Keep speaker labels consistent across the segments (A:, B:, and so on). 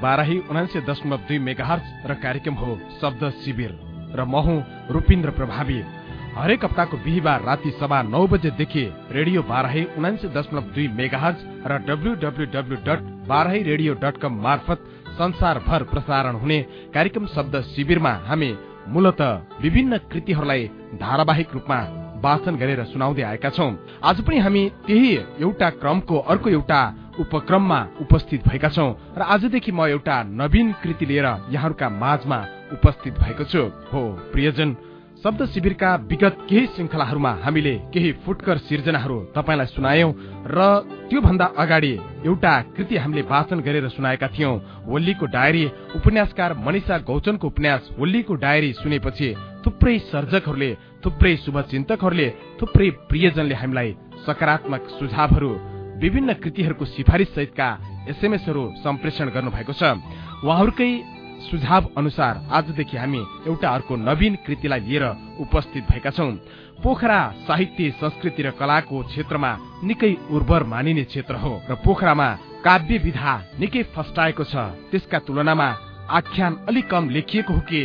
A: बाराही उनान्से दशमलव दुई मेगाहर्च र कार्यक्रम हो शब्द शिविर। र म हुँ रूपिन्द्र प्रभावी। हरेक हप्ताको बिहिबार राति सभा नौ बजेदेखि रेडियो बाराही उनान्से दशमलव दुई मेगाहर्च र W W W dot Barahi radio dot com मार्फत संसारभर प्रसारण हुने कार्यक्रम शब्द शिविरमा हामी मूलत विभिन्न कृतिहरूलाई धारावाहिक रूपमा वाचन गरेर सुनाउँदै आएका छौं। आज पनि हामी त्यही एउटा क्रमको अर्को एउटा उपक्रममा उपस्थित भएका छौं र आजदेखि म एउटा नवीन कृति लिएर यहाँहरूका माझमा उपस्थित भएको छु। हो प्रियजन शब्द शिविरका विगत केही श्रृङ्खलाहरूमा हामीले केही फुटकर सिर्जनाहरू तपाईँलाई सुनायौं र त्योभन्दा अगाडि एउटा कृति हामीले वाचन गरेर सुनाएका थियौं। होल्लीको डायरी उपन्यासकार मनिषा गौचनको उपन्यास होल्लीको डायरी सुनेपछि थुप्रै सर्जकहरूले थुप्रै शुभचिन्तकहरूले थुप्रै प्रियजनले हामीलाई सकारात्मक सुझावहरू विभिन्न कृतिहरूको सिफारिस सहितका एसएमएसहरू सम्प्रेषण गर्नुभएको छ। उहाँहरूकै सुझाव अनुसार आजदेखि हामी एउटा अर्को नवीन कृतिलाई लिएर उपस्थित भएका छौं। पोखरा साहित्य संस्कृति र कलाको क्षेत्रमा निकै उर्वर मानिने क्षेत्र हो र पोखरामा काव्य विधा निकै फस्टाएको छ। त्यसका तुलनामा आख्यान अलिक कम लेखिएको हो कि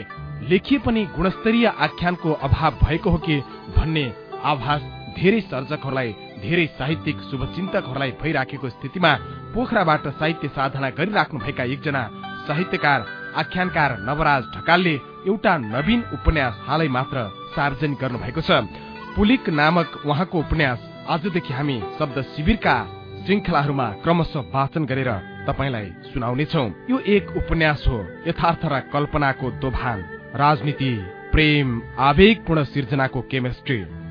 A: लेखिए पनि गुणस्तरीय आख्यानको अभाव भएको हो कि भन्ने आभास धेरै सर्जकहरूलाई धेरै साहित्यिक शुभचिन्तकहरूलाई भइराखेको स्थितिमा पोखराबाट साहित्य साधना गरिराख्नुभएका एकजना साहित्यकार आख्यानकार नवराज ढकालले एउटा नवीन उपन्यास हालै मात्र सार्वजनिक गर्नुभएको छ। पुलिक नामक उहाँको उपन्यास आजदेखि हामी शब्द शिविरका श्रृङ्खलाहरूमा क्रमशः वाचन गरेर तपाईँलाई सुनाउनेछौ। यो एक उपन्यास हो यथार्थ र कल्पनाको दोभान। राजनीति प्रेम आवेगपूर्ण सिर्जनाको केमिस्ट्री।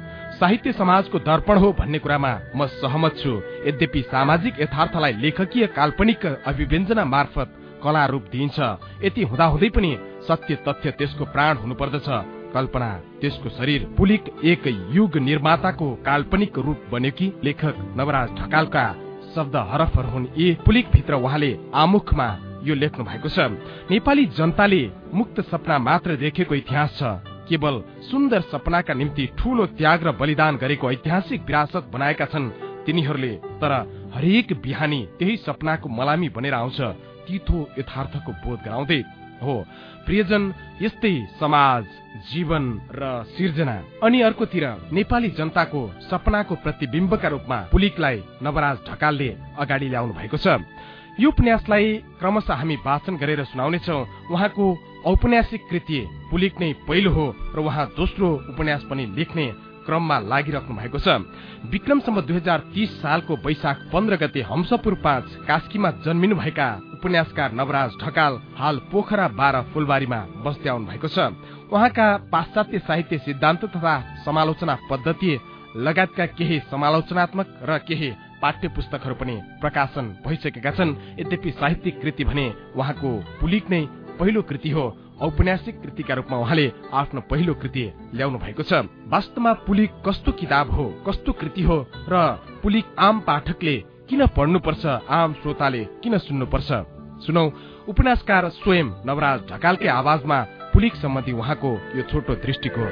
A: साहित्य समाजको दर्पण हो भन्ने कुरामा म सहमत छु। यद्यपि सामाजिक यथार्थलाई लेखकीय काल्पनिक अभिव्यञ्जना मार्फत कला रूप दिइन्छ यति हुँदाहुँदै पनि सत्य तथ्य त्यसको प्राण हुनुपर्दछ। कल्पना त्यसको शरीर पुलिक एक युग निर्माताको काल्पनिक रूप बन्यो कि? लेखक नवराज ढकालका शब्द हरफहरू हुन्। यी पुलिक भित्र उहाँले आमुखमा यो लेख्नु भएको छ। नेपाली जनताले मुक्त सपना मात्र देखेको इतिहास छ। केवल सुन्दर सपनाका निम्ति ठूलो त्याग र बलिदान गरेको ऐतिहासिक विरासत बनाएका छन्। तिनीहरूले तर हरेक बिहानी त्यही सपनाको मलामी बनेर आउँछ। तितो यथार्थको बोध गराउँदै हो। प्रियजन यस्तै समाज जीवन र सिर्जना अनि अर्कोतिर नेपाली जनताको सपनाको प्रतिबिम्बका रूपमा पुलिकलाई नवराज ढकालले अगाडि ल्याउनु भएको छ। यो उपन्यासलाई क्रमशः हामी वाचन गरेर सुनाउनेछौ। उहाँको औपन्यासिक कृति पुलिक नै पहिलो हो र उहाँ दोस्रो उपन्यास पनि लेख्ने क्रममा लागिराख्नु भएको छ। विक्रमसम्म दुई हजार तीस सालको वैशाख पन्ध्र गते हंसपुर पाँच कास्कीमा जन्मिनु भएका उपन्यासकार नवराज ढकाल हाल पोखरा बाह्र फुलबारीमा बस्दै आउनु भएको छ। उहाँका पाश्चात्य साहित्य सिद्धान्त तथा समालोचना पद्धति लगायतका केही समालोचनात्मक र केही पाठ्य पुस्तकहरू पनि प्रकाशन भइसकेका छन्। यद्यपि साहित्यिक कृति भने उहाँको पुलिक नै पहिलो कृति हो। औपन्यासिक कृतिका रूपमा उहाँले आफ्नो पहिलो कृति ल्याउनु भएको छ। वास्तवमा पुलिक कस्तो किताब हो कस्तो कृति हो र पुलिक आम पाठकले किन पढ्नुपर्छ आम श्रोताले किन सुन्नुपर्छ? सुनौ उपन्यासकार स्वयं नवराज ढकालकै आवाजमा पुलिक सम्बन्धी उहाँको यो छोटो दृष्टिकोण।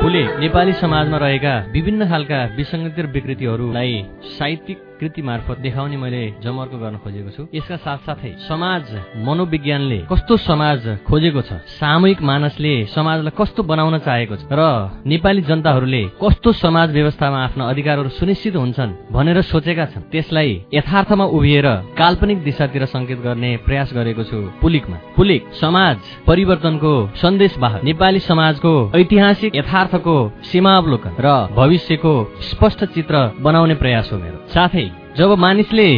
B: फुले नेपाली समाजमा रहेका विभिन्न खालका विसङ्गति र विकृतिहरूलाई साहित्यिक कृति मार्फत देखाउने मैले जमर्को गर्न खोजेको छु। यसका साथसाथै समाज मनोविज्ञानले कस्तो समाज खोजेको छ? सामूहिक मानसले समाजलाई कस्तो बनाउन चाहेको छ? र नेपाली जनताहरूले कस्तो समाज व्यवस्थामा आफ्ना अधिकारहरू सुनिश्चित हुन्छन् भनेर सोचेका छन्। त्यसलाई यथार्थमा उभिएर काल्पनिक दिशातिर संकेत गर्ने प्रयास गरेको छु पुलिकमा। पुलिक समाज परिवर्तनको सन्देश बाहक नेपाली समाजको ऐतिहासिक यथार्थको सीमावलोकन र भविष्यको स्पष्ट चित्र बनाउने प्रयास हो मेरो। साथै जब मानिसले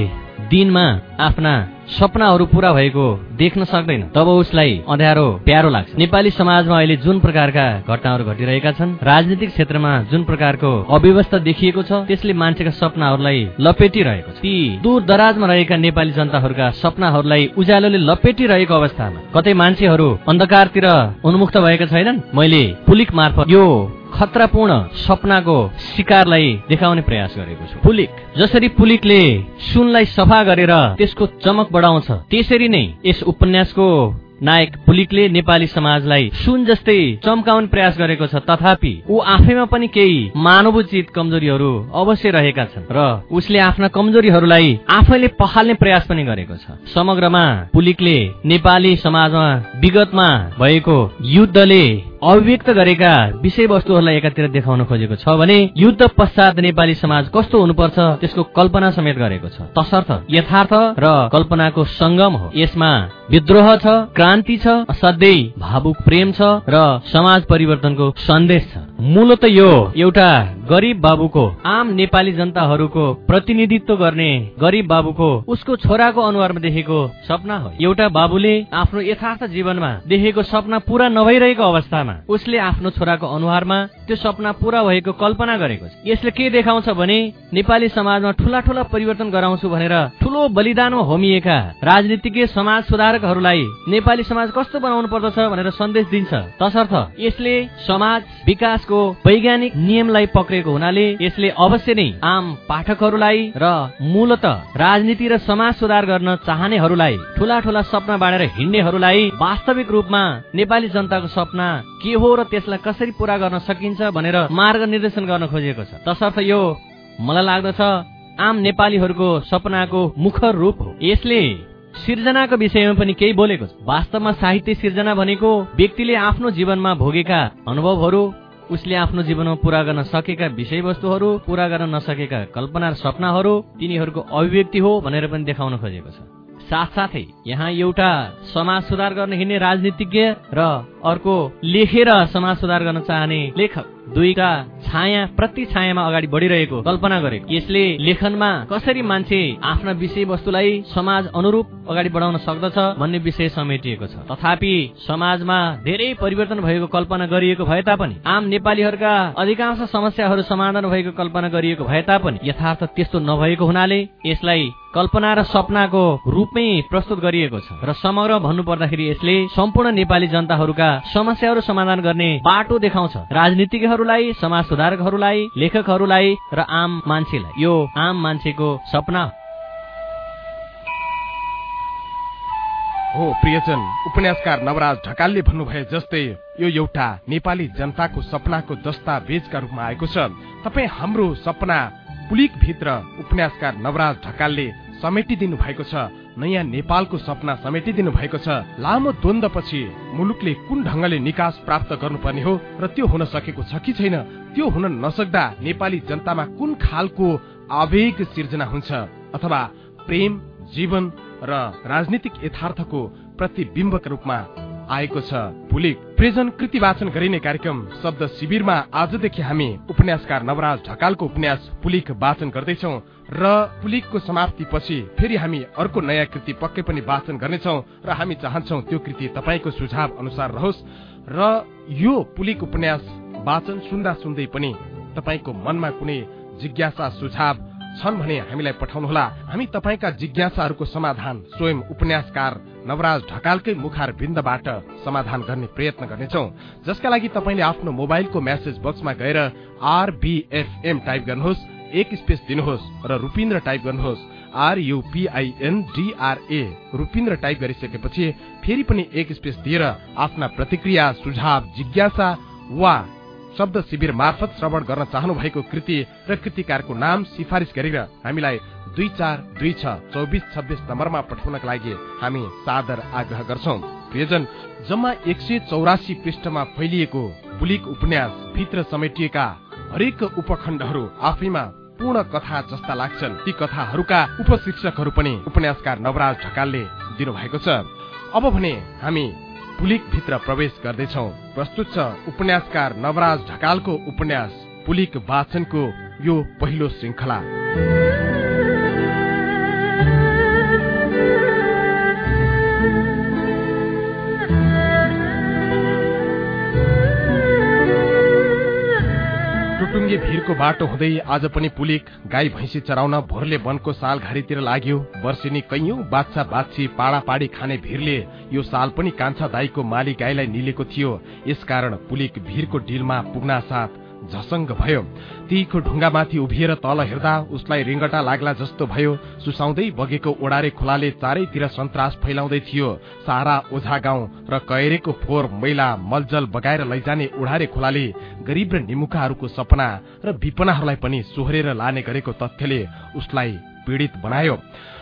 B: दिनमा आफ्ना सपनाहरू पूरा भएको देख्न सक्दैन तब उसलाई अँध्यारो प्यारो लाग्छ। नेपाली समाजमा अहिले जुन प्रकारका घटनाहरू घटिरहेका छन् राजनीतिक क्षेत्रमा जुन प्रकारको अव्यवस्था देखिएको छ त्यसले मान्छेका सपनाहरूलाई लपेटिरहेको छ। ती दूर दराजमा रहेका नेपाली जनताहरूका सपनाहरूलाई उज्यालोले लपेटिरहेको अवस्थामा कतै मान्छेहरू अन्धकारतिर उन्मुक्त भएका छैनन्? मैले पुलिक मार्फत यो खतरापूर्ण सपनाको शिकारलाई देखाउने प्रयास गरेको छु। पुलिक। जसरी पुलिकले सुनलाई सफा गरेर त्यसको चमक बढाउँछ त्यसरी नै यस उपन्यासको नायक पुलिकले नेपाली समाजलाई सुन जस्तै चम्काउने प्रयास गरेको छ। तथापि ऊ आफैमा पनि केही मानवोचित कमजोरीहरू अवश्य रहेका छन् र उसले आफ्ना कमजोरीहरूलाई आफैले पखाल्ने प्रयास पनि गरेको छ। समग्रमा पुलिकले नेपाली समाजमा विगतमा भएको युद्धले अभिव्यक्त गरेका विषयवस्तुहरूलाई एकातिर देखाउन खोजेको छ भने युद्ध पश्चात नेपाली समाज कस्तो हुनुपर्छ त्यसको कल्पना समेत गरेको छ। तसर्थ यथार्थ र कल्पनाको संगम हो। यसमा विद्रोह छ क्रान्ति छ असाध्यै भावुक प्रेम छ र समाज परिवर्तनको सन्देश छ। मूलत यो एउटा गरिब बाबुको आम नेपाली जनताहरूको प्रतिनिधित्व गर्ने गरिब बाबुको उसको छोराको अनुहारमा देखेको सपना हो। एउटा बाबुले आफ्नो यथार्थ जीवनमा देखेको सपना पूरा नभइरहेको अवस्थामा उसले आफ्नो छोराको अनुहारमा त्यो सपना पूरा भएको कल्पना गरेको छ। यसले के देखाउँछ भने नेपाली समाजमा ठूला ठूला परिवर्तन गराउँछु भनेर ठूलो बलिदानमा होमिएका राजनीतिज्ञ समाज सुधारकहरूलाई नेपाली समाज कस्तो बनाउनु पर्दछ भनेर सन्देश दिन्छ। तसर्थ यसले समाज विकासको वैज्ञानिक नियमलाई पक्रेको हुनाले यसले अवश्य नै आम पाठकहरूलाई र मूलत राजनीति र समाज सुधार गर्न चाहनेहरूलाई ठूला ठूला सपना बाँडेर हिँड्नेहरूलाई वास्तविक रूपमा नेपाली जनताको सपना के हो र त्यसलाई कसरी पूरा गर्न सकिन्छ भनेर मार्ग निर्देशन गर्न खोजिएको छ। तसर्थ यो मलाई लाग्दछ आम नेपालीहरूको सपनाको मुखर रूप हो। यसले सिर्जनाको विषयमा पनि केही बोलेको छ। वास्तवमा साहित्य सिर्जना भनेको व्यक्तिले आफ्नो जीवनमा भोगेका अनुभवहरू उसले आफ्नो जीवनमा पूरा गर्न सकेका विषयवस्तुहरू पूरा गर्न नसकेका कल्पना र सपनाहरू तिनीहरूको अभिव्यक्ति हो भनेर पनि देखाउन खोजेको छ। साथसाथै यहाँ एउटा समाज सुधार गर्न हिँड्ने राजनीतिज्ञ र अर्को लेखेर समाज सुधार गर्न चाहने लेखक दुईका छाया प्रति छायामा अगाडि बढिरहेको कल्पना गरेको। यसले लेखनमा कसरी मान्छे आफ्ना विषयवस्तुलाई समाज अनुरूप अगाडि बढाउन सक्दछ भन्ने विषय समेटिएको छ। तथापि समाजमा धेरै परिवर्तन भएको कल्पना गरिएको भए तापनि आम नेपालीहरूका अधिकांश समस्याहरू समाधान भएको कल्पना गरिएको भए तापनि यथार्थ त्यस्तो नभएको हुनाले यसलाई कल्पना र सपनाको रूपमै प्रस्तुत गरिएको छ। र समग्र भन्नु पर्दाखेरि यसले सम्पूर्ण नेपाली जनताहरूका समस्याहरू समाधान गर्ने बाटो देखाउँछ। राजनीतिज्ञहरूलाई समाज सुधारकहरूलाई लेखकहरूलाई र आम मान्छेलाई। यो आम मान्छेको सपना
A: हो। प्रियजन उपन्यासकार नवराज ढकालले भन्नुभए जस्तै यो एउटा नेपाली जनताको सपनाको दस्तावेजका रूपमा आएको छ। तपाईँ हाम्रो सपना पुलिक भित्र उपन्यासकार नवराज ढकालले समेटिदिनु भएको छ। नयाँ नेपालको सपना समेटिदिनु भएको छ। लामो द्वन्द्वपछि मुलुकले कुन ढंगले निकास प्राप्त गर्नुपर्ने हो र त्यो हुन सकेको छ कि छैन त्यो हुन नसक्दा नेपाली जनतामा कुन खालको आवेग सिर्जना हुन्छ अथवा प्रेम जीवन र राजनीतिक यथार्थको प्रतिबिम्बका रूपमा आएको छ। पुलिक प्रेजन कृति वाचन गरिने कार्यक्रम शब्द शिविरमा आजदेखि हामी उपन्यासकार नवराज ढकालको उपन्यास पुलिक वाचन गर्दैछौ र पुलिकको समाप्ति पछि फेरि हामी अर्को नयाँ कृति पक्कै पनि वाचन गर्नेछौ र हामी चाहन्छौ त्यो कृति तपाईँको सुझाव अनुसार रहोस् र यो पुलिक उपन्यास वाचन सुन्दा सुन्दै पनि तपाईँको मनमा कुनै जिज्ञासा सुझाव छन् भने हामीलाई पठाउनुहोला। हामी तपाईँका जिज्ञासाहरूको समाधान स्वयं उपन्यासकार नवराज ढकालकै मुखार बिन्दबाट समाधान गर्ने प्रयत्न गर्नेछौ। जसका लागि तपाईँले आफ्नो मोबाइलको म्यासेज बक्समा गएर आरबिएफएम टाइप गर्नुहोस् एक स्पेस दिनुहोस् र रुपिन्द्र टाइप गर्नुहोस्। आरयुपिआइएनडिआरए रुपिन्द्र टाइप गरिसकेपछि फेरि पनि एक स्पेस दिएर आफ्ना प्रतिक्रिया सुझाव जिज्ञासा वा शब्द शिविर मार्फत श्रवण गर्न चाहनु भएको कृति र कृतिकारको नाम सिफारिस गरेर हामीलाई दुई चार दुई छ चौबिस छब्बिस नम्बरमा पठाउनका लागि हामी सादर आग्रह गर्छौ। प्रियजन जम्मा एक सय चौरासी पृष्ठमा फैलिएको बुलिक उपन्यास भित्र समेटिएका हरेक उपखण्डहरू आफैमा पूर्ण कथा जस्ता लाग्छन्। ती कथाहरूका उपशीर्षकहरू पनि उपन्यासकार नवराज ढकालले दिनुभएको छ। अब भने हामी पुलिक भित्र प्रवेश गर्दैछौ। प्रस्तुत छ उपन्यासकार नवराज ढकालको उपन्यास पुलिक वाचनको यो पहिलो श्रृङ्खला नदीको बाटो हुँदै आज पनि पुलिक गाई भैँसी चराउन भोरले वनको साल घारीतिर लाग्यो। वर्षिनी कैयौं बाछा बाछी पाडा पाडी खाने भिरले यो साल पनि कान्छा दाईको माली गाईलाई निलेको थियो। यसकारण पुलिक भिरको डिलमा पुग्ना साथ झसङ्ग भयो। तीको ढुङ्गामाथि उभिएर तल हेर्दा उसलाई रिङ्गटा लाग्ला जस्तो भयो। सुसाउँदै बगेको ओडारे खोलाले चारैतिर सन्तास फैलाउँदै थियो। सारा ओझा गाउँ र कैरेको फोहोर मैला मलजल बगाएर लैजाने ओडारे खोलाले गरीब र निमुखाहरूको सपना र विपनाहरूलाई पनि सोहोरेर लाने गरेको तथ्यले उसलाई पीड़ित बनायो।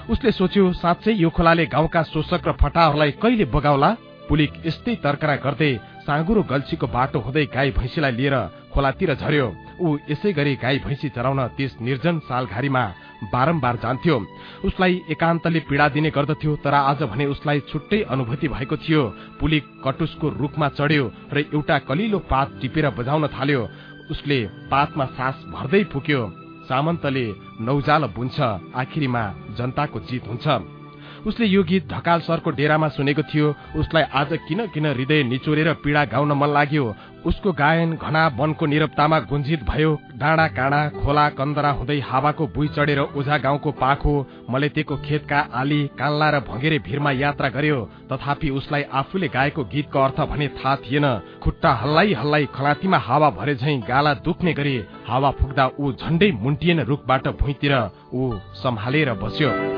A: उसले सोच्यो साँच्चै यो खोलाले गाउँका शोषक र फटाहरूलाई कहिले बगाउला? पुलिक यस्तै तर्करा गर्दै साँगुरो गल्छीको बाटो हुँदै गाई भैँसीलाई लिएर खोलातिर झर्यो ऊ यसै गरी गाई भैँसी चराउन त्यस निर्जन सालघारीमा बारम्बार जान्थ्यो। उसलाई एकान्तले पीड़ा दिने गर्दथ्यो तर आज भने उसलाई छुट्टै अनुभूति भएको थियो। पुलिक कटुसको रूखमा चढ्यो र एउटा कलिलो पात टिपेर बजाउन थाल्यो। उसले पातमा सास भर्दै फुक्यो सामन्तले नौजाल बुन्छ आखिरीमा जनताको जित हुन्छ। उसले यो गीत ढकाल सरको डेरामा सुनेको थियो। उसलाई आज किन किन हृदय निचोरेर पीड़ा गाउन मन लाग्यो? उसको गायन घना वनको निरप्तामा गुन्जित भयो। डाँडा काँडा खोला कन्दरा हुँदै हावाको बुई चढेर ओझा गाउँको पाखो मलेतेको खेतका आली कान्ला र भँगेरे भिरमा यात्रा गर्यो। तथापि उसलाई आफूले गाएको गीतको अर्थ भने थाहा थिएन। खुट्टा हल्लाई हल्लाई खलातीमा हावा भरे झै गाला दुख्ने गरी। हावा फुक्दा ऊ झण्डै मुन्टिएन रुखबाट भुइँतिर। ऊ सम्हालेर बस्यो।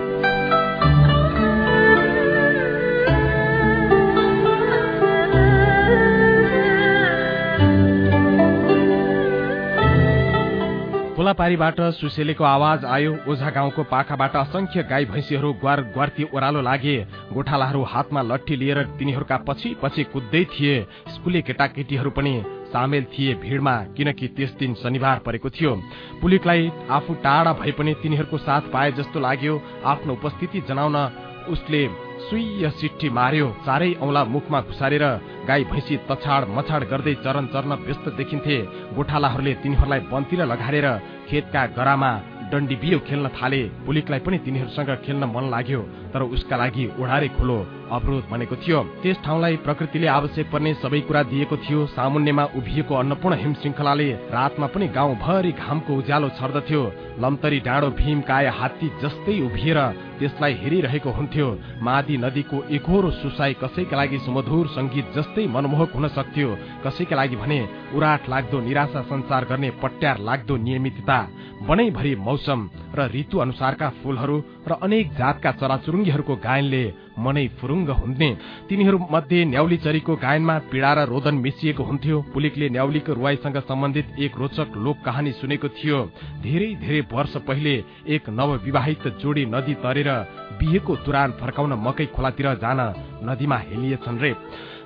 A: खोलापारीबाट सुसेलेको आवाज आयो। ओझा गाउँको पाखाबाट असंख्य गाई भैँसीहरू ग्वार ग्वार्ती ओह्रालो लागे। गोठालाहरू हातमा लट्ठी लिएर तिनीहरूका पछि पछि कुद्दै थिए। स्कुले केटाकेटीहरू पनि सामेल थिए भिडमा किनकि त्यस दिन शनिबार परेको थियो। पुलिकलाई आफू टाढा भए पनि तिनीहरूको साथ पाए जस्तो लाग्यो। आफ्नो उपस्थिति जनाउन उसले सुइय सिट्ठी मार्यो। चारै औंला मुखमा घुसारेर गाई भैँसी तछाड मछाड गर्दै चरण चर्न व्यस्त देखिन्थे। गोठालाहरूले तिनीहरूलाई बन्तिर लगारेर खेतका गरामा डण्डी बियो खेल्न थाले। पुलिकलाई पनि तिनीहरूसँग खेल्न मन लाग्यो तर उसका लागि ओढारे खुलो। अवरोध बनेको थियो। त्यस ठाउँलाई प्रकृतिले आवश्यक पर्ने सबै कुरा दिएको थियो। सामुन्यमा उभिएको अन्नपूर्ण हिम श्रृङ्खलाले रातमा पनि गाउँभरि घामको उज्यालो छर्दथ्यो। लम्तरी डाँडो भीम काय हात्ती जस्तै उभिएर त्यसलाई हेरिरहेको हुन्थ्यो। मादी नदीको एकहोरो सुसाई कसैका लागि सुमधुर संगीत जस्तै मनमोहक हुन सक्थ्यो। कसैका लागि भने उराट लाग्दो निराशा संचार गर्ने पट्यार लाग्दो नियमितता बनैभरि मौसम र ऋतु अनुसारका फूलहरू र अनेक जातका चराचुरुङ्गीहरूको गायनले मनै फुरुङ्ग हुन्ने तिनीहरू मध्ये न्याउली चरीको गायनमा पीड़ा र रोदन मिसिएको हुन्थ्यो। पुलिकले न्याउलीको रुवाईसँग सम्बन्धित एक रोचक लोक कहानी सुनेको थियो। धेरै धेरै वर्ष पहिले एक नवविवाहित जोडी नदी तरेर बिहेको तुरान फर्काउन मकै खोलातिर जान नदीमा हेलिएछन् रे।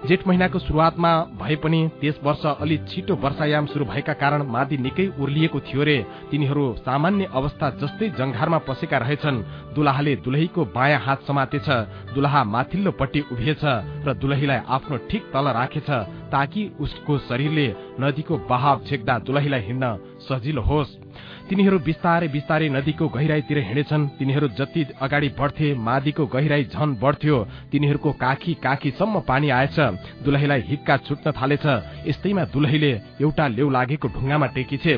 A: जेठ महिनाको शुरूआतमा भए पनि त्यस वर्ष अलि छिटो वर्षायाम शुरू भएका कारण मादी निकै उर्लिएको थियो रे। तिनीहरू सामान्य अवस्था जस्तै जंघारमा पसेका रहेछन्। दुलाहाले दुलहीको बायाँ हात समातेछ दुलाहा माथिल्लोपट्टि उभिएछ र दुलहीलाई आफ्नो ठिक तल राखेछ ताकि उसको शरीरले नदीको बहाव छेक्दा दुलहीलाई हिँड्न सजिलो होस्। तिनीहरू बिस्तारै बिस्तारै नदीको गहिराईतिर हिँडेछन्। तिनीहरू जति अगाडि बढ्थे मादीको गहिराई झन बढ्थ्यो। तिनीहरूको काखी काखीसम्म पानी आएछ। दुलहीलाई हिक्का छुट्न थालेछ। यस्तैमा दुलहीले एउटा लेउ लागेको ढुङ्गामा टेकिछे।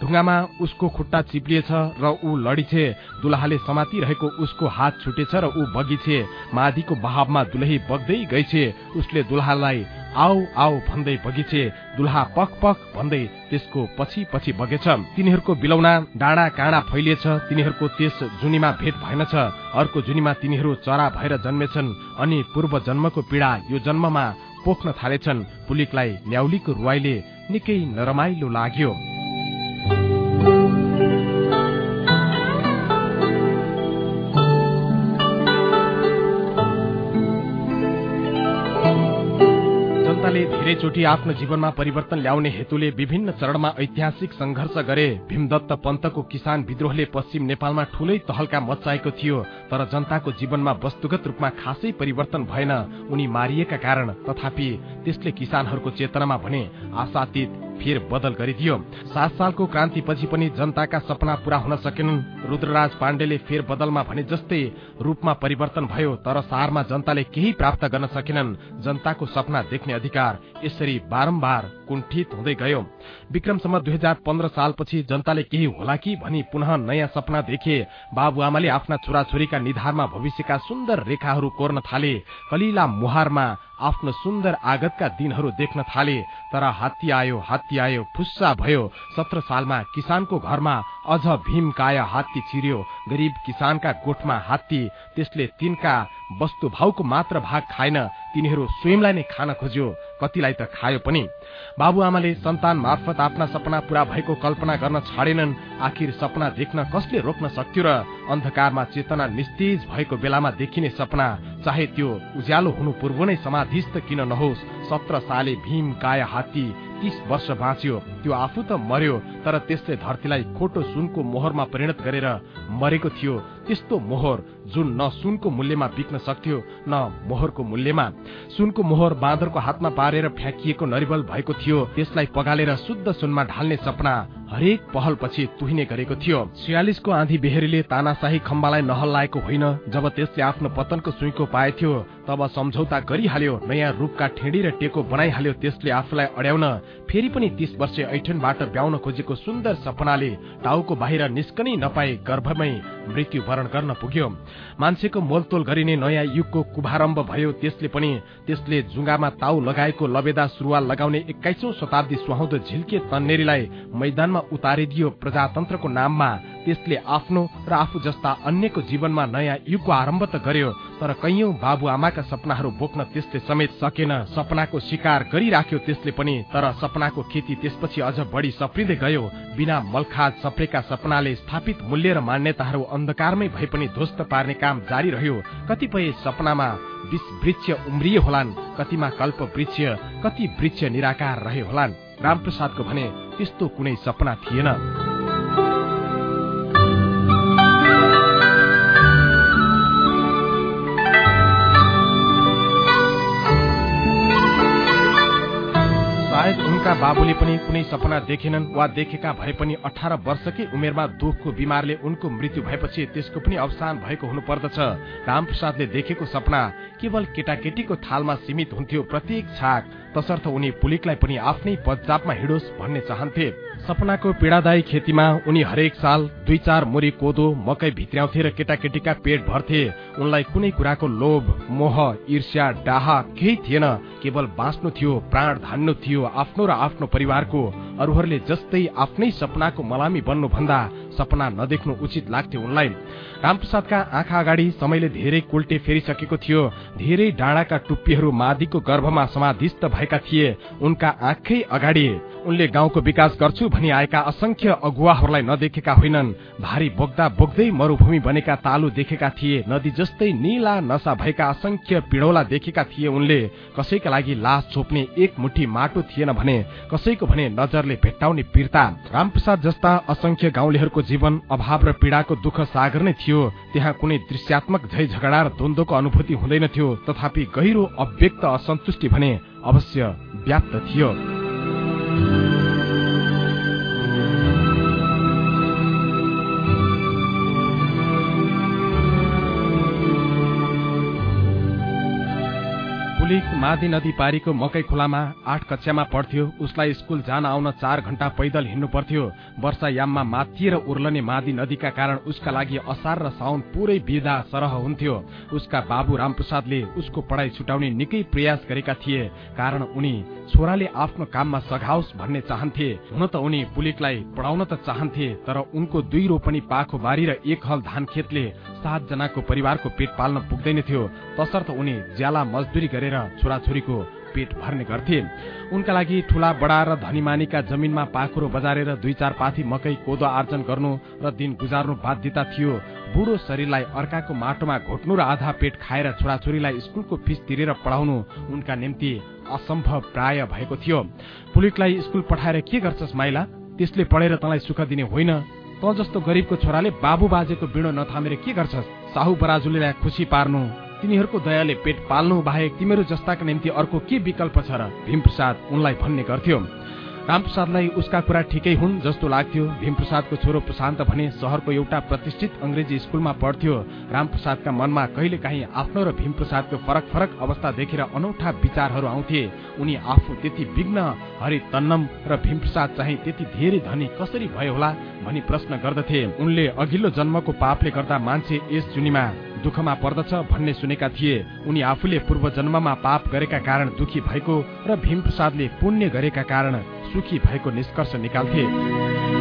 A: ढुङ्गामा उसको खुट्टा चिप्लिएछ र ऊ लडिछे। दुलहाले समातिरहेको उसको हात छुटेछ र ऊ बगिछे। मादीको बहावमा दुलही बग्दै गइछे। उसले दुलहालाई आऊ आऊ भन्दै बगिछे दुल्हा पख पख भन्दै त्यसको पछि पछि बगेछ तिनीहरूको बिलौना डाँडा काँडा फैलिएछ तिनीहरूको त्यस जुनीमा भेट भएनछ। अर्को जुनीमा तिनीहरू चरा भएर जन्मेछन् अनि पूर्व जन्मको पीड़ा यो जन्ममा पोख्न थालेछन्। पुलिकलाई न्याउलीको रुवाईले निकै नरमाइलो लाग्यो। धेरैचोटि आफ्नो जीवनमा परिवर्तन ल्याउने हेतुले विभिन्न चरणमा ऐतिहासिक संघर्ष गरे। भीमदत्त पन्तको किसान विद्रोहले पश्चिम नेपालमा ठूलै तहल्का मचाएको थियो तर जनताको जीवनमा वस्तुगत रूपमा खासै परिवर्तन भएन। उनी मारिएका कारण तथापि त्यसले किसानहरूको चेतनामा भने आशातीत फेर बदल गरिदियो। सात सालको क्रान्तिपछि पनि जनताका सपना पूरा हुन सकेनन्। रुद्रराज पाण्डेले फेर बदलमा भने जस्तै रूपमा परिवर्तन भयो तर सारमा जनताले केही प्राप्त गर्न सकेनन्। जनताको सपना देख्ने अधिकार यसरी बारम्बार कुण्ठित हुँदै गयो। विक्रमसम्म दुई हजार पन्ध्र सालपछि जनताले केही होला कि भनी पुनः नयाँ सपना देखे बाबुआमाले आफ्ना छोराछोरीका निधारमा भविष्यका सुन्दर रेखाहरू कोर्न थाले कलिला मुहारमा आफ्नो सुन्दर आगतका दिनहरू देख्न थाले तर हात्ती आयो हात्ती आयो फुस्सा भयो। सत्र सालमा किसानको घरमा अझ भीम काया हात्ती छिर्यो गरिब किसानका गोठमा हात्ती त्यसले तिनका वस्तु भाउको मात्र भाग खाएन तिनीहरू स्वयंलाई नै खान खोज्यो कतिलाई त खायो पनि। बाबुआमाले सन्तान मार्फत आफ्ना सपना पूरा भएको कल्पना गर्न छाडेनन्। आखिर सपना देख्न कसले रोक्न सक्थ्यो र अन्धकारमा चेतना निस्तेज भएको बेलामा देखिने सपना? चाहे त्यो उज्यालो हुनु पूर्व नै समाधिस्त किन नहोस्? सत्र साले भीम काया हात्ती तीस वर्ष बाँच्यो। त्यो आफू त मर्यो तर त्यसले धरतीलाई खोटो सुनको मोहरमा परिणत गरेर मरेको थियो। त्यस्तो मोहर जुन न सुनको मूल्यमा बिक्न सक्थ्यो न मोहरको मूल्यमा। सुनको मोहर बाँदरको हातमा पारेर फ्याँकिएको नरिवल भएको थियो त्यसलाई पगालेर शुद्ध सुनमा ढाल्ने सपना हरेक पहल पछि तुहिने गरेको थियो। छयालिसको आँधी बेहेरीले तानाशाही खम्बालाई नहल्लाएको होइन जब त्यसले आफ्नो पतनको सुइको पाएथ्यो तब सम्झौता गरिहाल्यो नयाँ रूपका ठेडी र टेको बनाइहाल्यो त्यसले आफूलाई अड्याउन फेरि पनि तीस वर्ष ऐठनबाट ब्याउन खोजेको सुन्दर सपनाले टाउको बाहिर निस्कनै नपाए गर्भमै मृत्यु वरण गर्न पुग्यो। मान्छेको मोलतोल गरिने नयाँ युगको कुभारम्भ भयो त्यसले पनि त्यसले जुङ्गामा ताउ लगाएको लबेदा सुरुवाल लगाउने एक्काइसौं शताब्दी सुहाउँदो झिल्के तन्नेरीलाई मैदानमा उतारिदियो प्रजातन्त्रको नाममा त्यसले आफ्नो र आफू जस्ता अन्यको जीवनमा नयाँ युगको आरम्भ त गर्यो तर कैयौं बाबुआमाका सपनाहरू बोक्न त्यसले समेत सकेन। सपनाको शिकार गरिराख्यो त्यसले पनि तर सपनाको खेती त्यसपछि अझ बढी सप्रिँदै गयो। बिना मलखाज सप्रेका सपनाले स्थापित मूल्य र मान्यताहरू अन्धकारमै भए पनि ध्वस्त पार्ने काम जारी रह्यो। कतिपय सपनामा विष वृक्ष उम्रिए होलान् कतिमा कल्प वृक्ष कति वृक्ष निराकार रहे होलान्। रामप्रसादको भने त्यस्तो कुनै सपना थिएन। उनका बाबुले पनि कुनै सपना देखेनन् वा देखेका भए पनि अठार वर्षकै उमेरमा दुखको बिमारले उनको मृत्यु भएपछि त्यसको पनि अवसान भएको हुनु पर्दछ रामप्रसादले देखेको सपना केवल केटाकेटीको थालमा सीमित हुन्थ्यो प्रत्येक छाक। तसर्थ उनी पुलिकलाई पनि आफ्नै पदजापमा हिँडोस् भन्ने चाहन्थे। सपनाको पीड़ादायी खेतीमा उनी हरेक साल दुई चार मुरी कोदो मकै भित्र्याउँथे र केटाकेटीका पेट भर्थे। उनलाई कुनै कुराको लोभ मोह ईर्ष्या डाहा केही थिएन। केवल बाँच्नु थियो प्राण धान्नु थियो आफ्नो र आफ्नो परिवारको। अरूहरूले जस्तै आफ्नै सपनाको मलामी बन्नु भन्दा सपना नदेख्नु उचित लाग्थ्यो उनलाई। रामप्रसादका आँखा अगाडि समयले धेरै कुल्टे फेरिसकेको थियो। धेरै डाँडाका टुप्पीहरू मादिको गर्भमा समाधिस्त भएका थिए। उनका आँखै अगाडि उनले गाउँको विकास गर्छु भनी आएका असंख्य अगुवाहरूलाई नदेखेका होइनन्। भारी बोक्दा बोक्दै मरूभूमि बनेका तालु देखेका थिए। नदी जस्तै निला नशा भएका असंख्य पिडौला देखेका थिए उनले। कसैका लागि लास छोप्ने एक मुठी माटो थिएन भने कसैको भने नजरले भेट्टाउने पीर्ता रामप्रसाद जस्ता असंख्य गाउँलेहरूको जीवन अभाव र पीड़ाको दुःख सागर नै थियो। त्यहाँ कुनै दृश्यात्मक झै झगडा र द्वन्द्वको अनुभूति हुँदैनथ्यो तथापि गहिरो अव्यक्त असन्तुष्टि भने अवश्य व्याप्त थियो। पुलिक मादी नदी पारीको मकै खोलामा आठ कक्षामा पढ्थ्यो। उसलाई स्कूल जान आउन चार घण्टा पैदल हिँड्नु पर्थ्यो। वर्षायाममा माथिएर उर्लने मादी नदीका कारण उसका लागि असार र साउन पुरै विधा सरह हुन्थ्यो। उसका बाबु रामप्रसादले उसको पढाइ छुटाउने निकै प्रयास गरेका थिए कारण उनी छोराले आफ्नो काममा सघाओस् भन्ने चाहन्थे। हुन त उनी पुलिकलाई पढाउन त चाहन्थे तर उनको दुई रोपनी पाखो बारी र एक हल धान खेतले सात जनाको परिवारको पेट पाल्न पुग्दैन थियो तसर्थ उनी ज्याला मजदुरी गरेर छोराछोरीको पेट भर्ने गर्थे। उनका लागि ठूला बडा र धनीमानीका जमिनमा पाखुरो बजारेर दुई चार पाथी मकै कोदो आर्जन गर्नु र दिन गुजार्नु बाध्यता थियो। बुढो शरीरलाई अर्काको माटोमा घोट्नु र आधा पेट खाएर छोराछोरीलाई स्कुलको फिस तिरेर पढाउनु उनका निम्ति असम्भव प्राय भएको थियो। पुलिकलाई स्कुल पठाएर के गर्छस् माइला? त्यसले पढेर तँलाई सुख दिने होइन। त जस्तो गरिबको छोराले बाबु बाजेको बिँडो नथामेर के गर्छस्? साहु बराजुलीलाई खुसी पार्नु। तिनीहरूको दयाले पेट पाल्नु बाहेक तिमीहरू जस्ताका निम्ति अर्को के विकल्प छ र? भीमप्रसाद उनलाई भन्ने गर्थ्यो। रामप्रसादलाई उसका कुरा ठिकै हुन् जस्तो लाग्थ्यो। भीमप्रसादको छोरो प्रशान्त भने सहरको एउटा प्रतिष्ठित अंग्रेजी स्कुलमा पढ्थ्यो। रामप्रसादका मनमा कहिलेकाहीँ आफ्नो र भीमप्रसादको फरक फरक अवस्था देखेर अनौठा विचारहरू आउँथे। उनी आफू त्यति विघ्न हरि तन्नम र भीमप्रसाद चाहिँ त्यति धेरै धनी कसरी भयो होला भनी प्रश्न गर्दथे। उनले अघिल्लो जन्मको पापले गर्दा मान्छे यस जुनीमा दुःखमा पर्दछ भन्ने सुनेका थिए। उनी आफूले पूर्व जन्ममा पाप गरेका कारण दुखी भएको र भीमप्रसादले पुण्य गरेका कारण सुखी भएको निष्कर्ष निकाल्थे।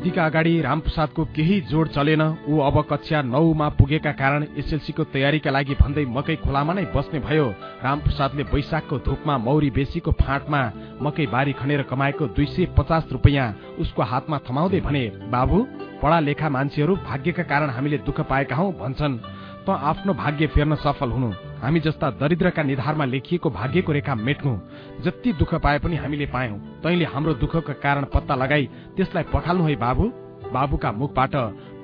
A: जिद्दीका अगाडि रामप्रसादको केही जोड चलेन। ऊ अब कक्षा नौमा पुगेका कारण एसएलसीको तयारीका लागि भन्दै मकै खोलामा नै बस्ने भयो। रामप्रसादले वैशाखको धुपमा मौरी बेसीको फाँटमा मकै बारी खनेर कमाएको दुई सय पचास रुपियाँ उसको हातमा थमाउँदै भने बाबु पढा लेखा मान्छेहरू भाग्यका कारण हामीले दुःख पाएका हौ भन्छन्। त आफ्नो भाग्य फेर्न सफल हुनु। हामी जस्ता दरिद्रका निधारमा लेखिएको भाग्यको रेखा मेट्नु जति दुःख पाए पनि हामीले पायौं। तैले हाम्रो दुःखका कारण पत्ता लगाई त्यसलाई पठाल्नु है बाबु। बाबुका मुखबाट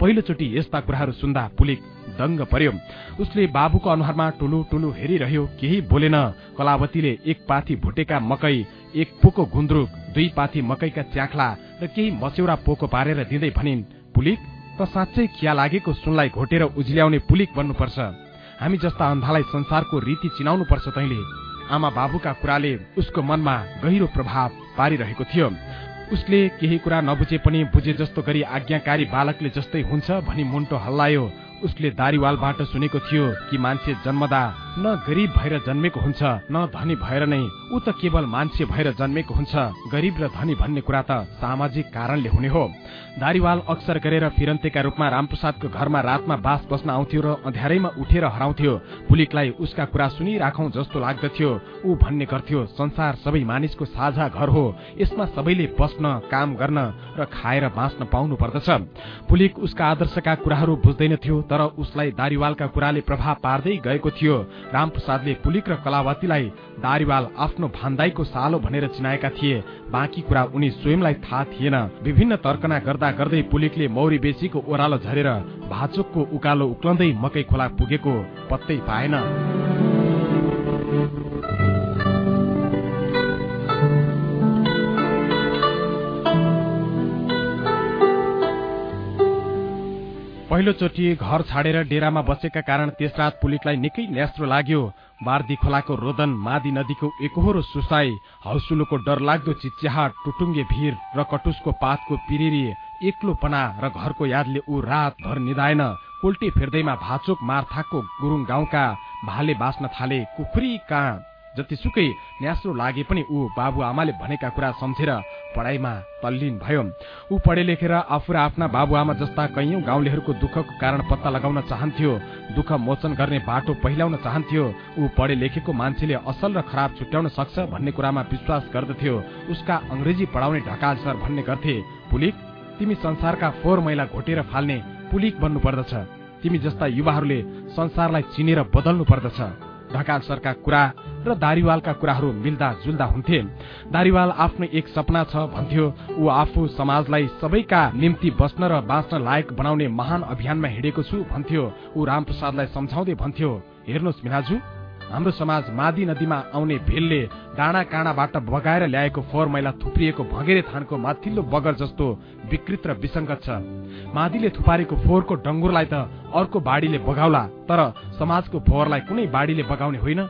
A: पहिलोचोटि यस्ता कुराहरू सुन्दा पुलिक दङ्ग पर्यो। उसले बाबुको अनुहारमा टुलु टुलु हेरिरह्यो केही बोलेन। कलावतीले एक पाथी भुटेका मकै एक पोको गुन्द्रुक दुई पाथी मकैका च्याख्ला र केही मस्यौरा पोको पारेर दिँदै भनिन् पुलिक त साँच्चै खिया लागेको सुनलाई घोटेर उज्ल्याउने पुलिक बन्नुपर्छ। हामी जस्ता अन्धालाई संसारको रीति चिनाउनु पर्छ तैले। आमा बाबुका कुराले उसको मनमा गहिरो प्रभाव पारिरहेको थियो। उसले केही कुरा नबुझे पनि बुझे जस्तो गरी आज्ञाकारी बालकले जस्तै हुन्छ भनी मुन्टो हल्लायो। उसले दारीवालबाट सुनेको थियो कि मान्छे जन्मदा न गरिब भएर जन्मेको हुन्छ न धनी भएर नै। ऊ त केवल मान्छे भएर जन्मेको हुन्छ। गरिब र धनी भन्ने कुरा त सामाजिक कारणले हुने हो। दारीवाल अक्सर गरेर फिरन्तेका रूपमा रामप्रसादको घरमा रातमा बास बस्न आउँथ्यो र अँध्यारैमा उठेर हराउँथ्यो। पुलिकलाई उसका कुरा सुनिराखौं जस्तो लाग्दथ्यो। ऊ भन्ने गर्थ्यो संसार सबै मानिसको साझा घर हो। यसमा सबैले बस्न काम गर्न र खाएर बाँच्न पाउनु पर्दछ। पुलिक उसका आदर्शका कुराहरू बुझ्दैनथ्यो तर उसलाई दारीवालका कुराले प्रभाव पार्दै गएको थियो। रामप्रसादले पुलिक र कलावतीलाई दारीवाल आफ्नो भान्दाईको सालो भनेर चिनाएका थिए। बाँकी कुरा उनी स्वयंलाई थाहा थिएन। विभिन्न तर्कना गर्दा गर्दै पुलिकले मौरी बेसीको ओह्रालो झरेर भाचोकको उकालो उक्लँदै मकै खोला पुगेको पत्तै पाएन। पहिलोचोटि घर छाडेर डेरामा बसेका कारण त्यस रात पुलिकलाई निकै न्यास्रो लाग्यो। बार्दी खोलाको रोदन मादी नदीको एकहोरो सुसाई हौसुलोको डरलाग्दो चिच्याहाट टुटुङ्गे भिर र कटुसको पातको पिरिरी एक्लोपना र घरको यादले ऊ रातभर निधाएन। पोल्टी फेर्दैमा भाचोक मार्थाको गुरुङ गाउँका भाले बाँच्न थाले कुखुरी कहाँ जतिसुकै न्यास्रो लागे पनि ऊ बाबु आमाले भनेका कुरा सम्झेर पढाइमा तल्लीन भयो। ऊ पढे लेखेर आफू र आफ्ना बाबुआमा जस्ता कैयौं गाउँलेहरूको दुःखको कारण पत्ता लगाउन चाहन्थ्यो दुःख मोचन गर्ने बाटो पहिल्याउन चाहन्थ्यो ऊ पढे लेखेको मान्छेले असल र खराब छुट्याउन सक्छ भन्ने कुरामा विश्वास गर्दथ्यो उसका अंग्रेजी पढाउने ढकाल सर भन्ने गर्थे पुलिक तिमी संसारका फोहोर मैला घोटेर फाल्ने पुलिक बन्नु पर्दछ तिमी जस्ता युवाहरूले संसारलाई चिनेर बदल्नु पर्दछ ढकाल सरका कुरा र दारीवालका कुराहरू मिल्दा जुल्दा हुन्थे। दारीवाल आफ्नो एक सपना छ भन्थ्यो ऊ आफू समाजलाई सबैका निम्ति बस्न र बाँच्न लायक बनाउने महान अभियानमा हिँडेको छु भन्थ्यो। ऊ रामप्रसादलाई सम्झाउँदै भन्थ्यो हेर्नुहोस् मिनाजु हाम्रो समाज मादी नदीमा आउने भेलले डाँडा काँडाबाट बगाएर ल्याएको फोहोर मैला थुप्रिएको भँगेरे थानको माथिल्लो बगर जस्तो विकृत र विसङ्गत छ। मादीले थुपारेको फोहोरको डङ्गुरलाई त अर्को बाढीले बगाउला तर समाजको फोहोरलाई कुनै बाढीले बगाउने होइन।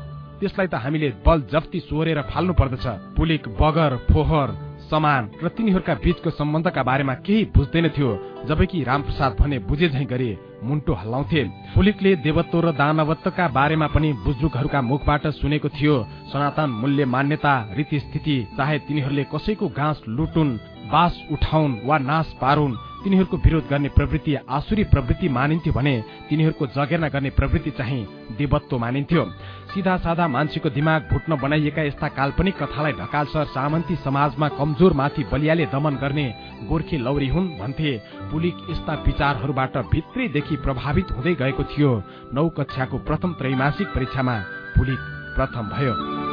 A: त्यसलाई त हामीले बल जफ्ती सोहोरेर फाल्नु पर्दछ। पुलिक बगर फोहोर समान र तिनीहरूका बीचको सम्बन्धका बारेमा केही बुझ्दैन थियो। जबकि रामप्रसाद भने बुझे झै गरे मुन्टो हल्लाउँथे। पुलिकले देवत्व र दानवत्वका बारेमा पनि बुजुर्गहरूका मुखबाट सुनेको थियो। सनातन मूल्य मान्यता रीति स्थिति चाहे तिनीहरूले कसैको घाँस लुटुन् बास उठाउन् वा नाश पारुन् तिनीहरूको विरोध गर्ने प्रवृत्ति आसुरी प्रवृत्ति मानिन्थ्यो भने तिनीहरूको जगेर्ना गर्ने प्रवृत्ति चाहिँ देवत्व मानिन्थ्यो। सिधा साधा मान्छेको दिमाग भुट्न बनाइएका यस्ता काल्पनिक कथालाई ढकाल सर सामन्ती समाजमा कमजोर माथि बलियाले दमन गर्ने गोर्खे लौरी हुन् भन्थे पुलिक यस्ता विचारहरूबाट भित्रैदेखि प्रभावित हुँदै गएको थियो। नौ कक्षाको प्रथम त्रैमासिक परीक्षामा पुलिक प्रथम भयो।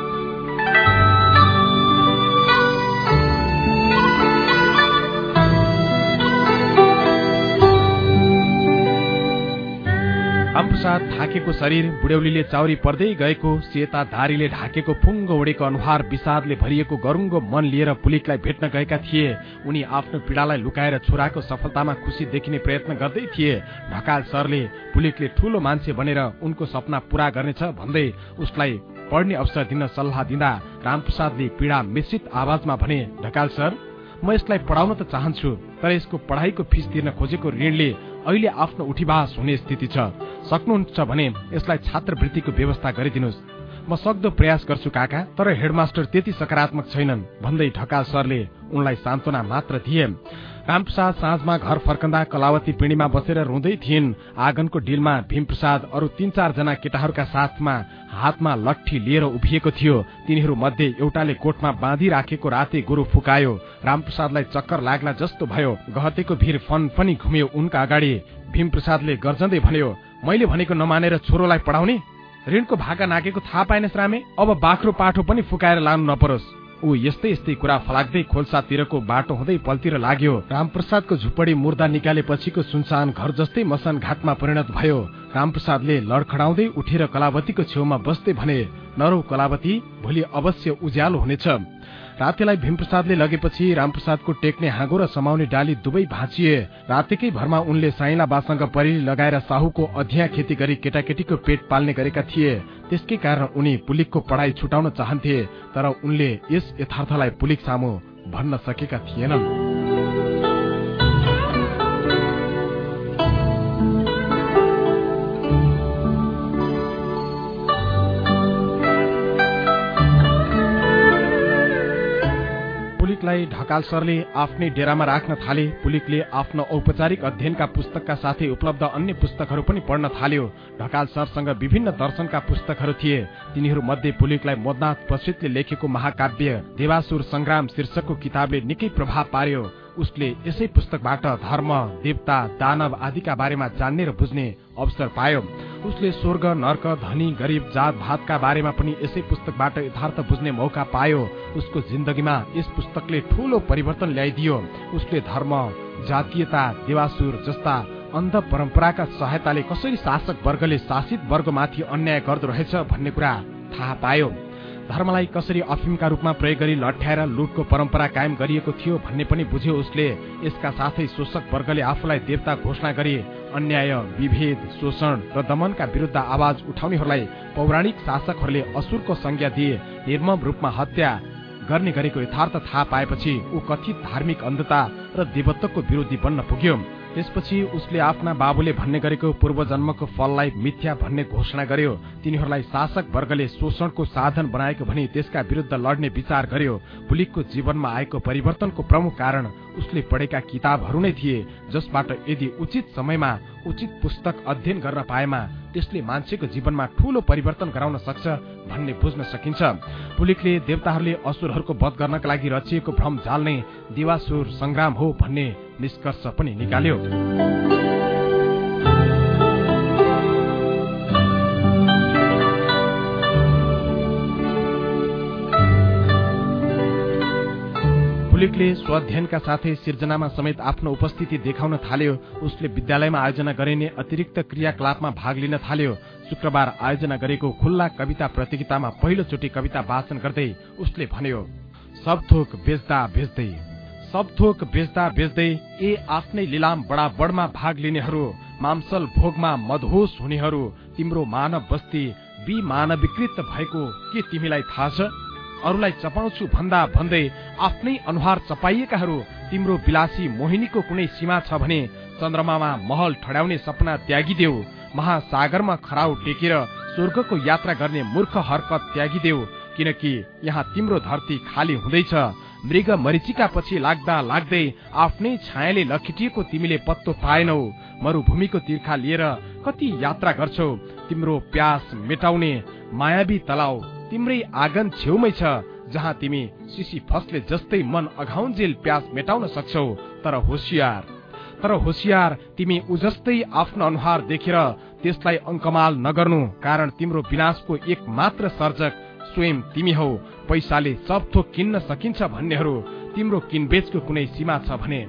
A: रामप्रसाद थाकेको शरीर बुढ्यौलीले चाउरी पर्दै गएको सेता धारीले ढाकेको फुङ्गो उडेको अनुहार विषादले भरिएको गरुङ्गो मन लिएर पुलिकलाई भेट्न गएका थिए। उनी आफ्नो पीडालाई लुकाएर छोराको सफलतामा खुसी देखिने प्रयत्न गर्दै थिए। ढकाल सरले पुलिकले ठूलो मान्छे बनेर उनको सपना पूरा गर्नेछ भन्दै उसलाई पढ्ने अवसर दिन सल्लाह दिँदा रामप्रसादले पीडा मिश्रित आवाजमा भने ढकाल सर म यसलाई पढाउन त चाहन्छु तर यसको पढाइको फिस तिर्न खोजेको ऋणले अहिले आफ्नो उठीवास हुने स्थिति छ। सक्नुहुन्छ भने यसलाई छात्रवृत्तिको व्यवस्था गरिदिनुहोस्। म सक्दो प्रयास गर्छु काका तर हेडमास्टर त्यति सकारात्मक छैनन् भन्दै ढकाल सरले उनलाई सान्त्वना मात्र दिए। रामप्रसाद साँझमा घर फर्कँदा कलावती पिँढीमा बसेर रुँदै थिइन्। आँगनको डिलमा भीमप्रसाद अरू तीन चारजना केटाहरूका साथमा हातमा लट्ठी लिएर उभिएको थियो। तिनीहरू मध्ये एउटाले कोटमा बाँधी राखेको राते गोरु फुकायो। रामप्रसादलाई चक्कर लाग्ला जस्तो भयो। गहतेको भिर फन पनि घुम्यो उनका अगाडि। भीमप्रसादले गर्जँदै भन्यो मैले भनेको नमानेर छोरोलाई पढाउने? ऋणको भाका नागेको थाहा पाएनस् रामे। अब बाख्रो पाठो पनि फुकाएर लानु नपरोस्। ऊ यस्तै यस्तै कुरा फलाक्दै खोल्सातिरको बाटो हुँदै पल्तिर लाग्यो। रामप्रसादको झुपडी मुर्दा निकालेपछिको सुनसान घर जस्तै मसान घाटमा परिणत भयो। रामप्रसादले लडखडाउँदै उठेर कलावतीको छेउमा बस्दै भने नरौ कलावती भोलि अवश्य उज्यालो हुनेछ। रातेलाई भीमप्रसादले लगेपछि रामप्रसादको टेक्ने हाँगो र समाउने डाली दुवै भाँचिए। रातेकै भरमा उनले साइला बासँग परिली लगाएर साहुको अध्यया खेती गरी केटाकेटीको पेट पाल्ने गरेका थिए। त्यसकै कारण उनी पुलिकको पढाइ छुटाउन चाहन्थे तर उनले यस यथार्थलाई पुलिक सामु भन्न सकेका थिएनन्। पुलिकलाई ढकाल सरले आफ्नै डेरामा राख्न थाले। पुलिकले आफ्नो औपचारिक अध्ययनका पुस्तकका साथै उपलब्ध अन्य पुस्तकहरू पनि पढ्न थाल्यो। ढकाल सरसँग विभिन्न दर्शनका पुस्तकहरू थिए। तिनीहरू मध्ये पुलिकलाई मोदनाथ प्रसिद्धले लेखेको महाकाव्य देवासुर संग्राम शीर्षकको किताबले निकै प्रभाव पार्यो। उसले यसै पुस्तकबाट धर्म देवता दानव आदिका बारेमा जान्ने र बुझ्ने अवसर पायो। उसले स्वर्ग नर्क धनी गरिब जात भातका बारेमा पनि यसै पुस्तकबाट यथार्थ बुझ्ने मौका पायो। उसको जिन्दगीमा यस पुस्तकले ठूलो परिवर्तन ल्याइदियो। उसले धर्म जातीयता देवासुर जस्ता अन्ध परम्पराका सहायताले कसरी शासक वर्गले शासित वर्गमाथि अन्याय गर्दो रहेछ भन्ने कुरा थाहा पायो। धर्मलाई कसरी अफिमका रूपमा प्रयोग गरी लट्याएर लुटको परम्परा कायम गरिएको थियो भन्ने पनि बुझ्यो उसले। यसका साथै शोषक वर्गले आफूलाई देवता घोषणा गरे अन्याय विभेद शोषण र दमनका विरुद्ध आवाज उठाउनेहरूलाई पौराणिक शासकहरूले असुरको संज्ञा दिए निर्मम रूपमा हत्या गर्ने गरेको यथार्थ थाहा पाएपछि ऊ कथित धार्मिक अन्धता र देवत्वको विरोधी बन्न पुग्यो। त्यसपछि उसले आफ्ना बाबुले भन्ने गरेको पूर्व जन्मको फललाई मिथ्या भन्ने घोषणा गर्यो। तिनीहरूलाई शासक वर्गले शोषणको साधन बनाएको भनी त्यसका विरुद्ध लड्ने विचार गर्यो। पुलिकको जीवनमा आएको परिवर्तनको प्रमुख कारण उसले पढेका किताबहरू नै थिए जसबाट यदि उचित समयमा उचित पुस्तक अध्ययन गर्न पाएमा त्यसले मान्छेको जीवनमा ठूलो परिवर्तन गराउन सक्छ भन्ने बुझ्न सकिन्छ। पुलिकले देवताहरूले असुरहरूको वध गर्नका लागि रचिएको भ्रम जाल नै दिवासुर संग्राम हो भन्ने निष्कर्ष पनि निकाल्यो। पुलिकले स्वाध्ययनका साथै सिर्जनामा समेत आफ्नो उपस्थिति देखाउन थाल्यो। उसले विद्यालयमा आयोजना गरिने अतिरिक्त क्रियाकलापमा भाग लिन थाल्यो। शुक्रबार आयोजना गरेको खुल्ला कविता प्रतियोगितामा पहिलो चोटि कविता वाचन गर्दै उसले भन्यो सब थोक बेच्दा बेच्दै। सब थोक बेच्दा बेच्दै ए आफ्नै लिलाम बडा बडमा भाग लिनेहरू मामसल भोगमा मधोस हुनेहरू तिम्रो मानव बस्ती विमानवीकृत भएको के तिमीलाई थाहा छ? अरूलाई चपाउँछु भन्दा भन्दै आफ्नै अनुहार चपाइएकाहरू तिम्रो विलासी मोहिनीको कुनै सीमा छ भने चन्द्रमामा महल ठड्याउने सपना त्यागिदेऊ महासागरमा खराउ टेकेर स्वर्गको यात्रा गर्ने मूर्ख हरकत त्यागिदेऊ किनकि यहाँ तिम्रो धरती खाली हुँदैछ। मृग मरिचिका पछि लाग्दा लाग्दै आफ्नै छायाले लखिटिएको तिमीले पत्तो पाएनौ। मरूभूमिको तिर्खा लिएर कति यात्रा गर्छौ। तिम्रो प्यास मेटाउने मायावी तलाउ तिम्रै आँगन छेउमै छ जहाँ तिमी सिसी फसले जस्तै मन अघाउन्जेल प्यास मेटाउन सक्छौ। तर होसियार तर होसियार तिमी उजस्तै आफ्नो अनुहार देखेर त्यसलाई अङ्कमाल नगर्नु कारण तिम्रो विनाशको एक मात्र सर्जक स्वयं तिमी हौ। पैसाले सब थोक किन्न सकिन्छ भन्नेहरू तिम्रो किनबेचको कुनै सीमा छ भने।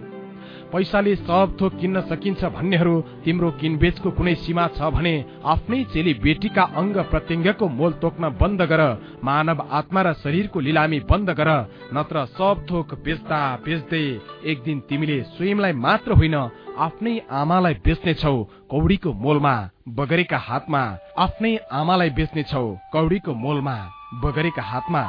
A: पैसाले सब थोक किन्न सकिन्छ भन्नेहरू तिम्रो किनबेचको कुनै सीमा छ भने आफ्नै चेली बेटीका अङ्ग प्रत्यङ्गको मोल तोक्न बन्द गर मानव आत्मा र शरीरको लिलामी बन्द गर नत्र सब थोक बेच्दा बेच्दै एक दिन तिमीले स्वयंलाई मात्र होइन आफ्नै आमालाई बेच्नेछौ कौडीको मोलमा बगरेका हातमा। आफ्नै आमालाई बेच्नेछौ कौडीको मोलमा बगरेका हातमा।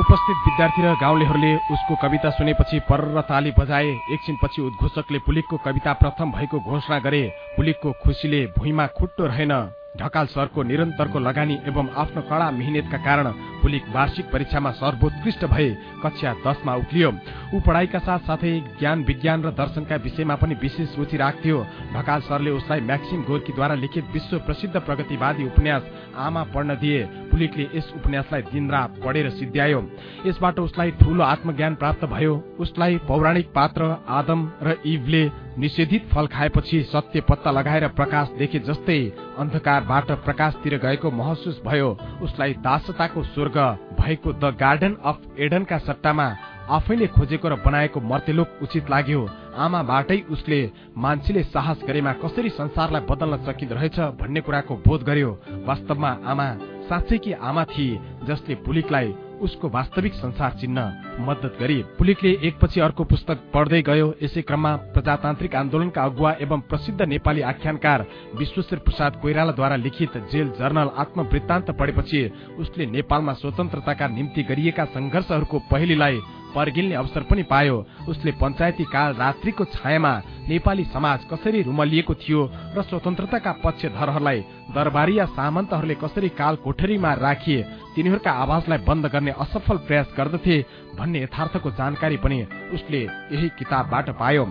A: उपस्थित विद्यार्थी र गाउँलेहरूले उसको कविता सुनेपछि पर्र ताली बजाए। एकछिनपछि उद्घोषकले पुलिकको कविता प्रथम भएको घोषणा गरे। पुलिकको खुसीले भुइँमा खुट्टो रहेन। ढकाल सरको निरन्तरको लगानी एवं आफ्नो कड़ा मिहिनेतका कारण पुलिक वार्षिक परीक्षामा सर्वोत्कृष्ट भए। कक्षा दसमा उक्लियो। ऊ पढाइका साथ साथै ज्ञान विज्ञान र दर्शनका विषयमा पनि विशेष रुचि राख्थ्यो। ढकाल सरले उसलाई म्याक्सिम गोर्कीद्वारा लिखित विश्व प्रसिद्ध प्रगतिवादी उपन्यास आमा पढ्न दिए। पुलिकले यस उपन्यासलाई दिनरात पढेर सिद्ध्यायो। यसबाट उसलाई ठूलो आत्मज्ञान प्राप्त भयो। उसलाई पौराणिक पात्र आदम र इभले निषेधित फल खाएपछि सत्य पत्ता लगाएर प्रकाश देखे जस्तै अन्धकारबाट प्रकाशतिर गएको महसुस भयो। उसलाई दासताको स्वर्ग भएको द गार्डन अफ एडनका सट्टामा आफैले खोजेको र बनाएको मर्तेलोक उचित लाग्यो। आमाबाटै उसले मान्छेले साहस गरेमा कसरी संसारलाई बदल्न सकिँदो रहेछ भन्ने कुराको बोध गर्यो। वास्तवमा आमा साँच्चै कि आमा थिए जसले पुलिकलाई उसको वास्तविक संसार चिन्न मद्दत गरी। पुलिकले एकपछि अर्को पुस्तक पढ्दै गयो। यसै क्रममा प्रजातान्त्रिक आन्दोलनका अगुवा एवं प्रसिद्ध नेपाली आख्यानकार विश्वेश्वर प्रसाद कोइरालाद्वारा लिखित जेल जर्नल आत्मवृत्तान्त पढेपछि उसले नेपालमा स्वतन्त्रताका निम्ति गरिएका संघर्षहरूको पहिलीलाई पर्गिल्ने अवसर पनि पायो। उसले पञ्चायती काल रात्रिको छायामा नेपाली समाज कसरी रुमलिएको थियो र स्वतन्त्रताका पक्षधरहरूलाई दरबारिया सामन्तहरूले कसरी काल कोठरीमा राखिए तिनीहरूका आवाजलाई बन्द गर्ने असफल प्रयास गर्दथे भन्ने यथार्थको जानकारी पनि उसले यही किताबबाट पायो।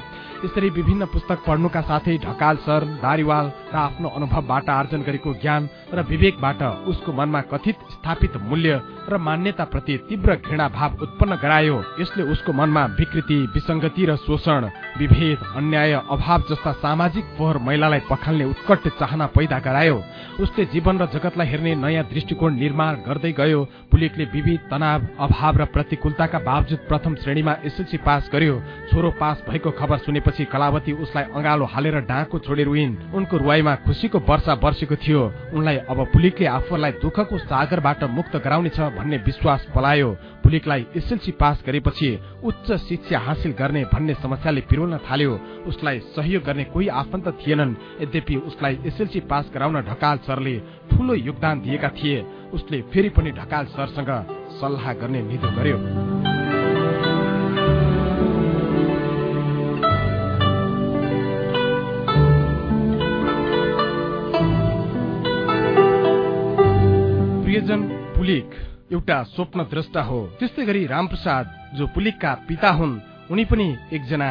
A: यसरी विभिन्न पुस्तक पढ्नुका साथै ढकाल सर दारीवाल र आफ्नो अनुभवबाट आर्जन गरेको ज्ञान र विवेकबाट उसको मनमा कथित स्थापित मूल्य र मान्यता प्रति तीव्र घृणा भाव उत्पन्न गरायो। यसले उसको मनमा विकृति विसङ्गति र शोषण विभेद अन्याय अभाव जस्ता सामाजिक फोहोर महिलालाई पखाल्ने उत्कट चाहना पैदा गरायो। उसले जीवन र जगतलाई हेर्ने नयाँ दृष्टिकोण निर्माण गर्दै गयो। पुलिकले विविध तनाव अभाव र प्रतिकूलताका बावजुद प्रथम श्रेणीमा एसएलसी पास गर्यो। छोरो पास भएको खबर सुनेपछि कलावती उसलाई अँगालो हालेर डाँको छोडेर उइन् उनको रुवाईमा खुसीको वर्षा वर्षेको थियो। उनलाई अब पुलिकले आफूलाई दुःखको सागरबाट मुक्त गराउनेछ भन्ने विश्वास पलायो। पुलिकलाई एसएलसी पास गरेपछि उच्च शिक्षा हासिल गर्ने भन्ने समस्याले पिरोल्न थाल्यो। उसलाई सहयोग गर्ने कोही आफन्त थिएनन्। यद्यपि उसलाई एसएलसी पास गराउन ढकाल सरले ठूलो योगदान दिएका थिए उसले फेरि पनि ढकाल सरसँग सल्लाह गर्ने निधो गर्यो। प्रियजन पुलिक एउटा स्वप्न द्रष्टा हो। त्यस्तै गरी रामप्रसाद जो पुलिकका पिता हुन् उनी पनि एकजना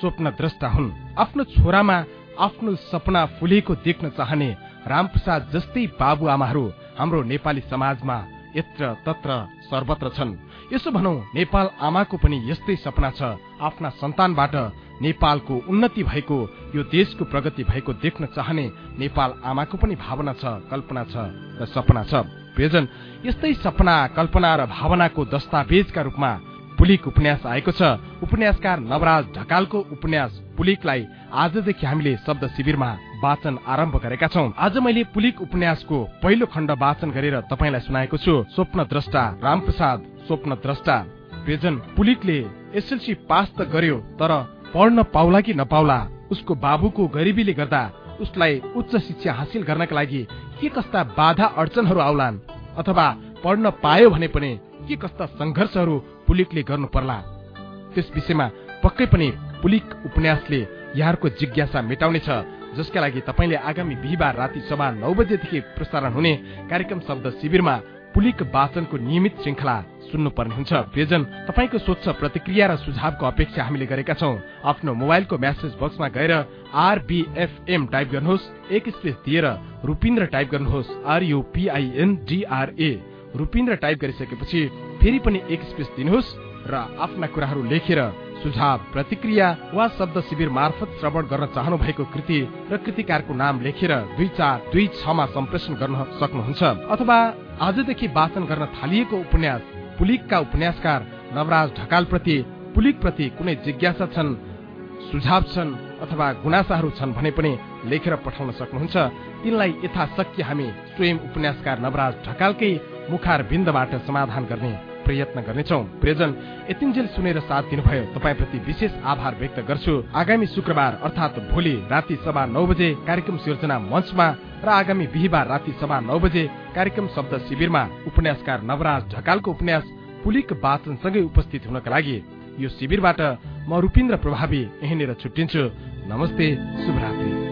A: स्वप्न द्रष्टा हुन्। आफ्नो छोरामा आफ्नो सपना फुलेको देख्न चाहने रामप्रसाद जस्तै बाबुआमाहरू हाम्रो नेपाली समाजमा यत्र तत्र सर्वत्र छन्। यसो भनौ नेपाल आमाको पनि यस्तै सपना छ। आफ्ना सन्तानबाट नेपालको उन्नति भएको यो देशको प्रगति भएको देख्न चाहने नेपाल आमाको पनि भावना छ कल्पना छ र सपना छ। प्रियजन यस्तै सपना कल्पना र भावनाको दस्तावेजका रूपमा पुलिक उपन्यास आएको छ। उपन्यासकार नवराज ढकालको उपन्यास पुलिकलाई आजदेखि हामीले शब्द शिविरमा वाचन आरम्भ गरेका छौँ। आज मैले पुलिक उपन्यासको पहिलो खण्ड वाचन गरेर तपाईँलाई सुनाएको छु। स्वप्न द्रष्टा रामप्रसाद स्वप्न द्रष्टा प्रियजन पुलिकले एसएलसी पास त गर्यो तर पढ्न पाउला कि नपाउला उसको बाबुको गरिबीले गर्दा उसलाई उच्च शिक्षा हासिल गर्नका लागि के कस्ता बाधा अडचनहरू आउलान् अथवा पढ्न पायो भने पनि के कस्ता संघर्षहरू पुलिकले गर्नु पर्ला? त्यस विषयमा पक्कै पनि पुलिक उपन्यासले यहाँहरूको जिज्ञासा मेटाउनेछ जसका लागि तपाईँले आगामी बिहिबार राति सभा नौ बजेदेखि प्रसारण हुने कार्यक्रम शब्द शिविरमा पुलिक वाचनको नियमित श्रृङ्खला सुन्नुपर्ने हुन्छ प्रियजन तपाईँको स्वच्छ प्रतिक्रिया र सुझावको अपेक्षा हामीले गरेका छौँ। आफ्नो मोबाइलको म्यासेज बक्समा गएर आरबिएफएम टाइप गर्नुहोस् एक स्पेस दिएर रुपिन्द्र टाइप गर्नुहोस् आरयुपिआइएनडिआरए रुपिन्द्र टाइप गरिसकेपछि फेरि पनि एक स्पेस दिनुहोस् र आफ्ना कुराहरू लेखेर सुझाव प्रतिक्रिया वा शब्द शिविर मार्फत श्रवण गर्न चाहनु भएको कृति र कृतिकारको नाम लेखेर दुई चार दुई छमा सम्प्रेषण गर्न सक्नुहुन्छ। अथवा आजदेखि वाचन गर्न थालिएको उपन्यास पुलिकका उपन्यासकार नवराज ढकालप्रति पुलिकप्रति कुनै जिज्ञासा छन् सुझाव छन् अथवा गुनासाहरू छन् भने पनि लेखेर पठाउन सक्नुहुन्छ। तिनलाई यथाशक्य हामी स्वयं उपन्यासकार नवराज ढकालकै मुखार बिन्दबाट समाधान गर्ने प्रयत्न गर्नेछौ। प्रियजन यतिन्जेल सुनेर साथ दिनुभयो। तपाईँप्रति विशेष आभार व्यक्त गर्छु। आगामी शुक्रबार अर्थात् भोलि राति सभा नौ बजे कार्यक्रम सिर्जना मञ्चमा र आगामी बिहिबार राति सभा नौ बजे कार्यक्रम शब्द शिविरमा उपन्यासकार नवराज ढकालको उपन्यास पुलिक वाचनसँगै उपस्थित हुनका लागि यो शिविरबाट म रूपिन्द्र प्रभावी यहीँनिर छुट्टिन्छु। नमस्ते शुभरात्री।